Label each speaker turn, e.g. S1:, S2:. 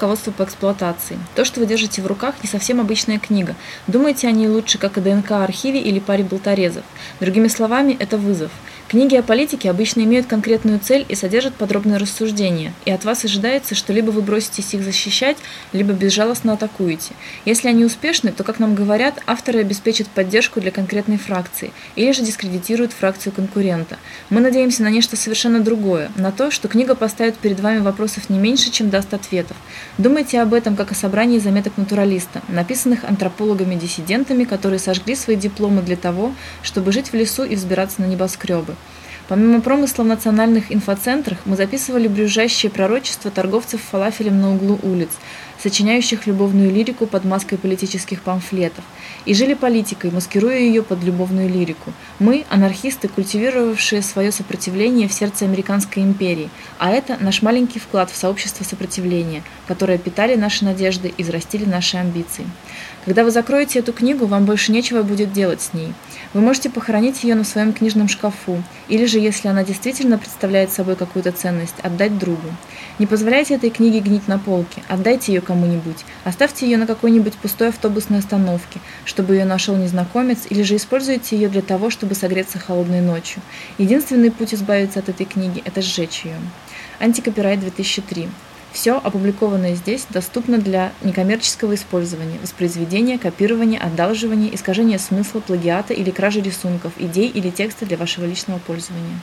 S1: руководство по эксплуатации. То, что вы держите в руках, не совсем обычная книга. Думайте о ней лучше, как о ДНК-архиве или паре болторезов. Другими словами, это вызов. Книги о политике обычно имеют конкретную цель и содержат подробные рассуждения, и от вас ожидается, что либо вы броситесь их защищать, либо безжалостно атакуете. Если они успешны, то, как нам говорят, авторы обеспечат поддержку для конкретной фракции, или же дискредитируют фракцию конкурента. Мы надеемся на нечто совершенно другое, на то, что книга поставит перед вами вопросов не меньше, чем даст ответов. Думайте об этом как о собрании заметок натуралиста, написанных антропологами-диссидентами, которые сожгли свои дипломы для того, чтобы жить в лесу и взбираться на небоскребы. Помимо промысла в национальных инфоцентрах, мы записывали брюзжащие пророчества торговцев фалафелем на углу улиц, сочиняющих любовную лирику под маской политических памфлетов, и жили политикой, маскируя ее под любовную лирику. Мы – анархисты, культивировавшие свое сопротивление в сердце американской империи, а это наш маленький вклад в сообщество сопротивления, которое питали наши надежды и взрастили наши амбиции. Когда вы закроете эту книгу, вам больше нечего будет делать с ней. Вы можете похоронить ее на своем книжном шкафу, или же, если она действительно представляет собой какую-то ценность, отдать другу. Не позволяйте этой книге гнить на полке, отдайте ее кому-нибудь, оставьте ее на какой-нибудь пустой автобусной остановке, чтобы ее нашел незнакомец, или же используйте ее для того, чтобы согреться холодной ночью. Единственный путь избавиться от этой книги – это сжечь ее. Антикопирайт 2003. Все, опубликованное здесь, доступно для некоммерческого использования, воспроизведения, копирования, одалживания, искажения смысла, плагиата или кражи рисунков, идей или текста для вашего личного пользования.